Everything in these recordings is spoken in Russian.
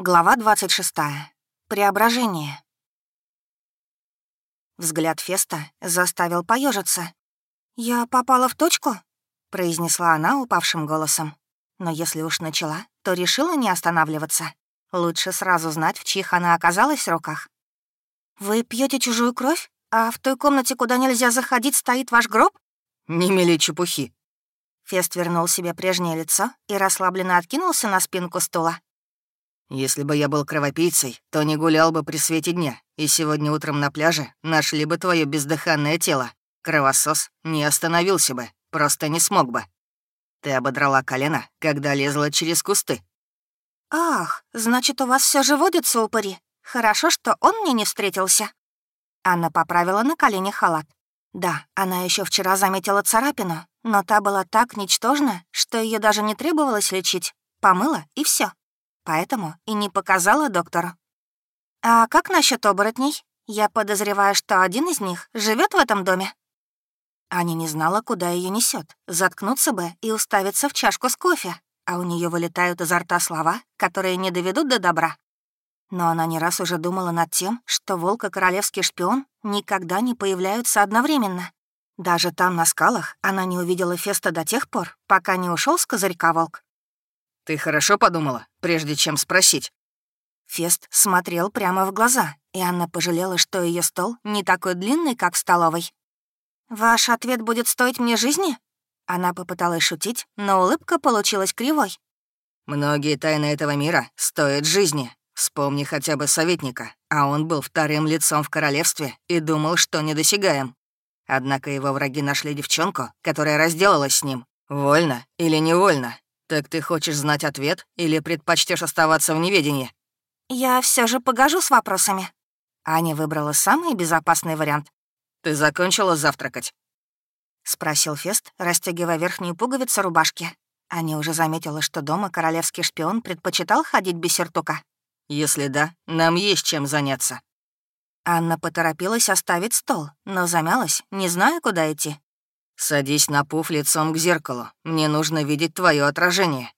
Глава 26. Преображение. Взгляд Феста заставил поежиться. «Я попала в точку?» — произнесла она упавшим голосом. Но если уж начала, то решила не останавливаться. Лучше сразу знать, в чьих она оказалась руках. «Вы пьете чужую кровь? А в той комнате, куда нельзя заходить, стоит ваш гроб?» «Не мели чепухи». Фест вернул себе прежнее лицо и расслабленно откинулся на спинку стула. Если бы я был кровопийцей, то не гулял бы при свете дня, и сегодня утром на пляже нашли бы твое бездыханное тело. Кровосос не остановился бы, просто не смог бы. Ты ободрала колено, когда лезла через кусты. «Ах, значит, у вас все же водится упыри. Хорошо, что он мне не встретился». Анна поправила на колени халат. Да, она еще вчера заметила царапину, но та была так ничтожна, что ее даже не требовалось лечить. Помыла, и все поэтому и не показала доктору. «А как насчет оборотней? Я подозреваю, что один из них живет в этом доме». Аня не знала, куда ее несет. Заткнуться бы и уставиться в чашку с кофе, а у нее вылетают изо рта слова, которые не доведут до добра. Но она не раз уже думала над тем, что волк и королевский шпион никогда не появляются одновременно. Даже там, на скалах, она не увидела Феста до тех пор, пока не ушел с козырька волк. Ты хорошо подумала, прежде чем спросить?» Фест смотрел прямо в глаза, и Анна пожалела, что ее стол не такой длинный, как в столовой. «Ваш ответ будет стоить мне жизни?» Она попыталась шутить, но улыбка получилась кривой. «Многие тайны этого мира стоят жизни. Вспомни хотя бы советника, а он был вторым лицом в королевстве и думал, что недосягаем. Однако его враги нашли девчонку, которая разделалась с ним. Вольно или невольно, «Так ты хочешь знать ответ или предпочтешь оставаться в неведении?» «Я все же погожу с вопросами». Аня выбрала самый безопасный вариант. «Ты закончила завтракать?» — спросил Фест, расстегивая верхнюю пуговицу рубашки. Аня уже заметила, что дома королевский шпион предпочитал ходить без сюртука. «Если да, нам есть чем заняться». Анна поторопилась оставить стол, но замялась, не зная, куда идти. «Садись на пуф лицом к зеркалу. Мне нужно видеть твое отражение».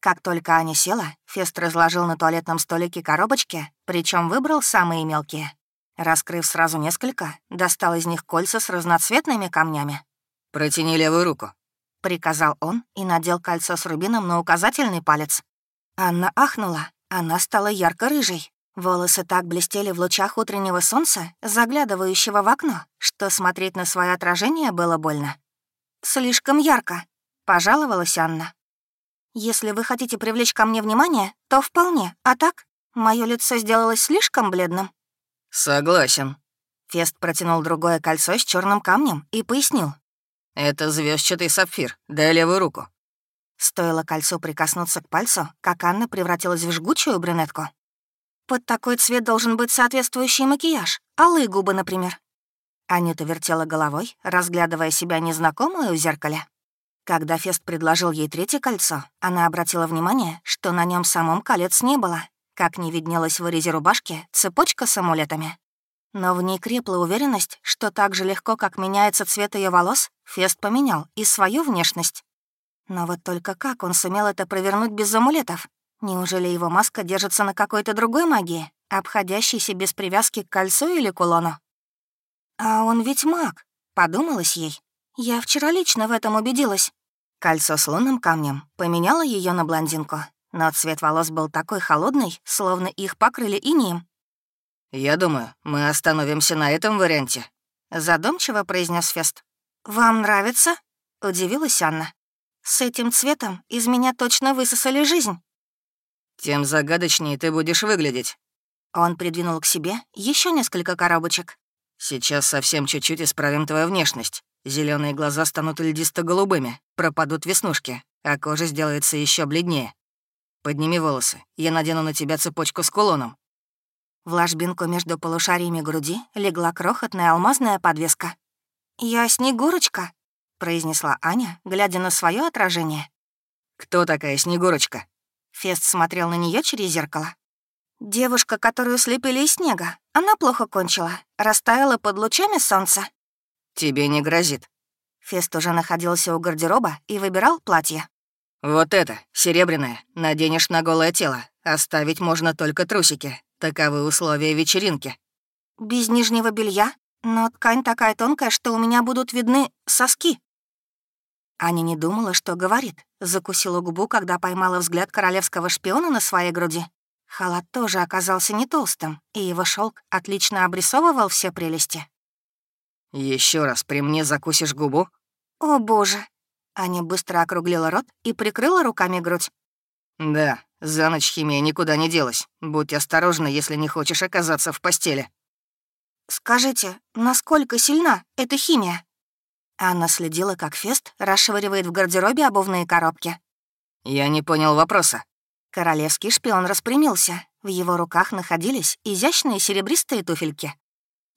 Как только Аня села, Фест разложил на туалетном столике коробочки, причем выбрал самые мелкие. Раскрыв сразу несколько, достал из них кольца с разноцветными камнями. «Протяни левую руку», — приказал он и надел кольцо с рубином на указательный палец. Анна ахнула. Она стала ярко-рыжей. Волосы так блестели в лучах утреннего солнца, заглядывающего в окно, что смотреть на свое отражение было больно. «Слишком ярко», — пожаловалась Анна. «Если вы хотите привлечь ко мне внимание, то вполне, а так мое лицо сделалось слишком бледным». «Согласен». Фест протянул другое кольцо с черным камнем и пояснил. «Это звездчатый сапфир. Дай левую руку». Стоило кольцу прикоснуться к пальцу, как Анна превратилась в жгучую брюнетку. Под такой цвет должен быть соответствующий макияж. Алые губы, например. Анюта вертела головой, разглядывая себя незнакомую в зеркале. Когда Фест предложил ей третье кольцо, она обратила внимание, что на нем самом колец не было, как не виднелась в вырезе рубашки цепочка с амулетами. Но в ней крепла уверенность, что так же легко, как меняется цвет ее волос, Фест поменял и свою внешность. Но вот только как он сумел это провернуть без амулетов? Неужели его маска держится на какой-то другой магии, обходящейся без привязки к кольцу или кулону? «А он ведь маг», — подумалась ей. «Я вчера лично в этом убедилась». Кольцо с лунным камнем поменяло ее на блондинку, но цвет волос был такой холодный, словно их покрыли инием. «Я думаю, мы остановимся на этом варианте», — задумчиво произнес Фест. «Вам нравится?» — удивилась Анна. «С этим цветом из меня точно высосали жизнь» тем загадочнее ты будешь выглядеть». Он придвинул к себе еще несколько коробочек. «Сейчас совсем чуть-чуть исправим твою внешность. Зеленые глаза станут льдисто-голубыми, пропадут веснушки, а кожа сделается еще бледнее. Подними волосы, я надену на тебя цепочку с кулоном». В ложбинку между полушариями груди легла крохотная алмазная подвеска. «Я Снегурочка», — произнесла Аня, глядя на свое отражение. «Кто такая Снегурочка?» Фест смотрел на нее через зеркало. «Девушка, которую слепили из снега. Она плохо кончила. Растаяла под лучами солнца». «Тебе не грозит». Фест уже находился у гардероба и выбирал платье. «Вот это, серебряное, наденешь на голое тело. Оставить можно только трусики. Таковы условия вечеринки». «Без нижнего белья? Но ткань такая тонкая, что у меня будут видны соски». Аня не думала, что говорит. Закусила губу, когда поймала взгляд королевского шпиона на своей груди. Халат тоже оказался не толстым, и его шелк отлично обрисовывал все прелести. Еще раз при мне закусишь губу?» «О, боже!» Аня быстро округлила рот и прикрыла руками грудь. «Да, за ночь химия никуда не делась. Будь осторожна, если не хочешь оказаться в постели». «Скажите, насколько сильна эта химия?» Анна следила, как Фест расшвыривает в гардеробе обувные коробки. «Я не понял вопроса». Королевский шпион распрямился. В его руках находились изящные серебристые туфельки.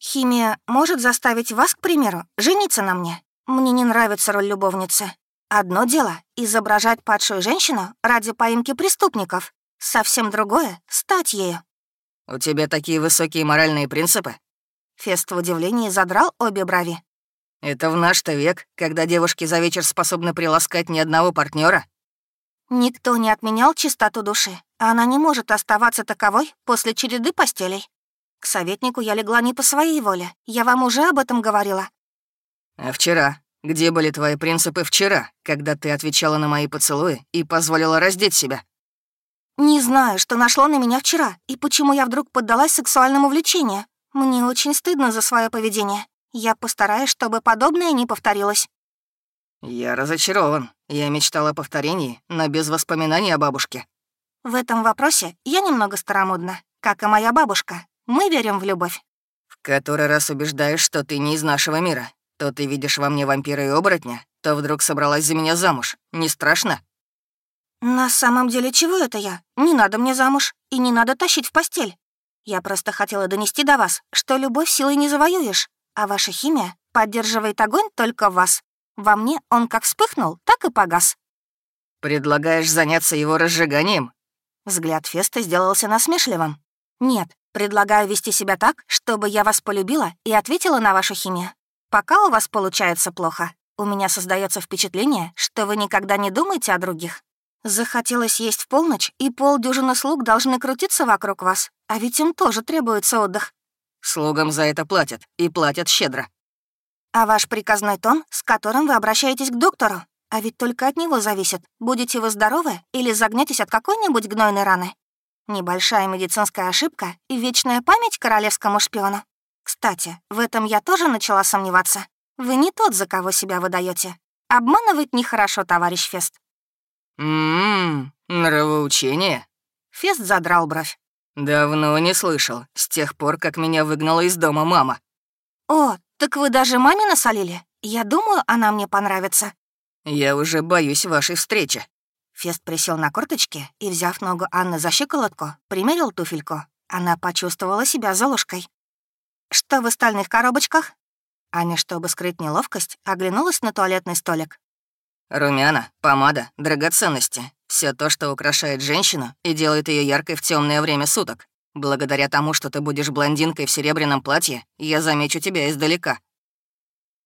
«Химия может заставить вас, к примеру, жениться на мне. Мне не нравится роль любовницы. Одно дело — изображать падшую женщину ради поимки преступников. Совсем другое — стать ею». «У тебя такие высокие моральные принципы?» Фест в удивлении задрал обе брови. Это в наш-то век, когда девушки за вечер способны приласкать ни одного партнера. Никто не отменял чистоту души. Она не может оставаться таковой после череды постелей. К советнику я легла не по своей воле. Я вам уже об этом говорила. А вчера? Где были твои принципы вчера, когда ты отвечала на мои поцелуи и позволила раздеть себя? Не знаю, что нашло на меня вчера, и почему я вдруг поддалась сексуальному влечению. Мне очень стыдно за свое поведение. Я постараюсь, чтобы подобное не повторилось». «Я разочарован. Я мечтала о повторении, но без воспоминаний о бабушке». «В этом вопросе я немного старомодна, как и моя бабушка. Мы верим в любовь». «В который раз убеждаешь, что ты не из нашего мира. То ты видишь во мне вампира и оборотня, то вдруг собралась за меня замуж. Не страшно?» «На самом деле, чего это я? Не надо мне замуж, и не надо тащить в постель. Я просто хотела донести до вас, что любовь силой не завоюешь а ваша химия поддерживает огонь только в вас. Во мне он как вспыхнул, так и погас». «Предлагаешь заняться его разжиганием?» Взгляд Феста сделался насмешливым. «Нет, предлагаю вести себя так, чтобы я вас полюбила и ответила на вашу химию. Пока у вас получается плохо, у меня создается впечатление, что вы никогда не думаете о других. Захотелось есть в полночь, и полдюжины слуг должны крутиться вокруг вас, а ведь им тоже требуется отдых. Слугам за это платят, и платят щедро. А ваш приказной тон, с которым вы обращаетесь к доктору? А ведь только от него зависит, будете вы здоровы или загнетесь от какой-нибудь гнойной раны. Небольшая медицинская ошибка и вечная память королевскому шпиону. Кстати, в этом я тоже начала сомневаться. Вы не тот, за кого себя выдаете. Обманывать нехорошо, товарищ Фест. Ммм, нравоучение. Фест задрал бровь. «Давно не слышал, с тех пор, как меня выгнала из дома мама». «О, так вы даже маме насолили? Я думаю, она мне понравится». «Я уже боюсь вашей встречи». Фест присел на корточки и, взяв ногу Анны за щиколотку, примерил туфельку. Она почувствовала себя золушкой. «Что в остальных коробочках?» Аня, чтобы скрыть неловкость, оглянулась на туалетный столик. Румяна, помада, драгоценности. Все то, что украшает женщину и делает ее яркой в темное время суток. Благодаря тому, что ты будешь блондинкой в серебряном платье, я замечу тебя издалека.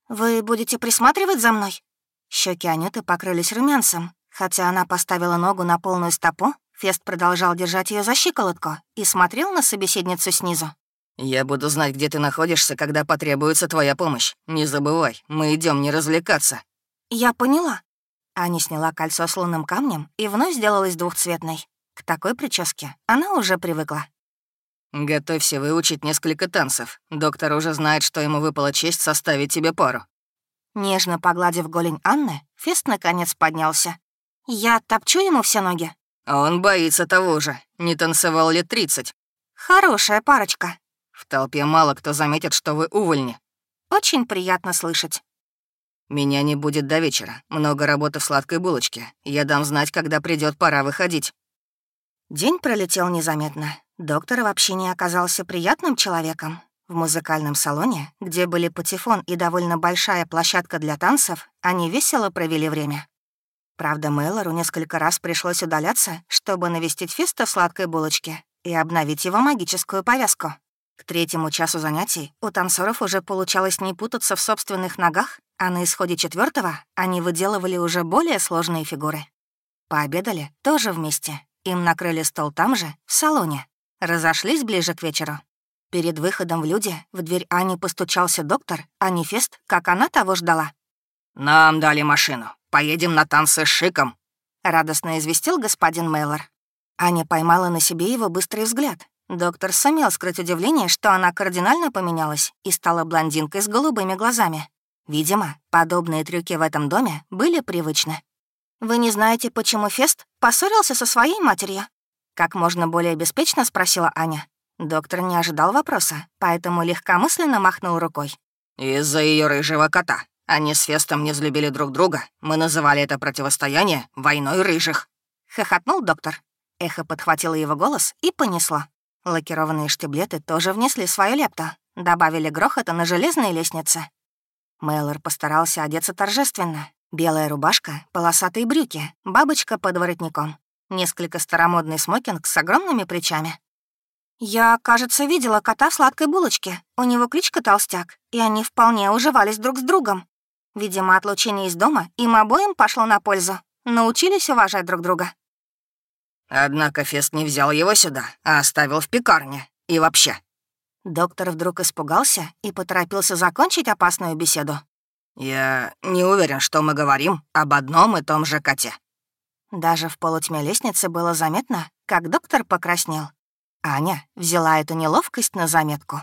«Вы будете присматривать за мной?» Щеки Анюты покрылись румянцем. Хотя она поставила ногу на полную стопу, Фест продолжал держать ее за щиколотку и смотрел на собеседницу снизу. «Я буду знать, где ты находишься, когда потребуется твоя помощь. Не забывай, мы идем не развлекаться». «Я поняла», Аня сняла кольцо с лунным камнем и вновь сделалась двухцветной. К такой прическе она уже привыкла. «Готовься выучить несколько танцев. Доктор уже знает, что ему выпала честь составить тебе пару». Нежно погладив голень Анны, Фест наконец поднялся. «Я топчу ему все ноги?» «Он боится того же. Не танцевал лет тридцать». «Хорошая парочка». «В толпе мало кто заметит, что вы увольни». «Очень приятно слышать». «Меня не будет до вечера. Много работы в сладкой булочке. Я дам знать, когда придет пора выходить». День пролетел незаметно. Доктор вообще не оказался приятным человеком. В музыкальном салоне, где были патефон и довольно большая площадка для танцев, они весело провели время. Правда, Мэлору несколько раз пришлось удаляться, чтобы навестить Феста в сладкой булочке и обновить его магическую повязку. К третьему часу занятий у танцоров уже получалось не путаться в собственных ногах а на исходе четвертого они выделывали уже более сложные фигуры. Пообедали тоже вместе. Им накрыли стол там же, в салоне. Разошлись ближе к вечеру. Перед выходом в люди в дверь Ани постучался доктор, а не Фест, как она того ждала. «Нам дали машину. Поедем на танцы с шиком», — радостно известил господин Мейлор. Аня поймала на себе его быстрый взгляд. Доктор сумел скрыть удивление, что она кардинально поменялась и стала блондинкой с голубыми глазами. Видимо, подобные трюки в этом доме были привычны. «Вы не знаете, почему Фест поссорился со своей матерью?» Как можно более беспечно спросила Аня. Доктор не ожидал вопроса, поэтому легкомысленно махнул рукой. «Из-за ее рыжего кота. Они с Фестом не взлюбили друг друга. Мы называли это противостояние «войной рыжих». Хохотнул доктор. Эхо подхватило его голос и понесло. Лакированные штиблеты тоже внесли свою лепту. Добавили грохота на железной лестнице. Мэллор постарался одеться торжественно. Белая рубашка, полосатые брюки, бабочка под воротником. Несколько старомодный смокинг с огромными плечами. «Я, кажется, видела кота в сладкой булочке. У него кличка Толстяк, и они вполне уживались друг с другом. Видимо, отлучение из дома им обоим пошло на пользу. Научились уважать друг друга». «Однако Фест не взял его сюда, а оставил в пекарне. И вообще...» Доктор вдруг испугался и поторопился закончить опасную беседу. «Я не уверен, что мы говорим об одном и том же коте». Даже в полутьме лестницы было заметно, как доктор покраснел. Аня взяла эту неловкость на заметку.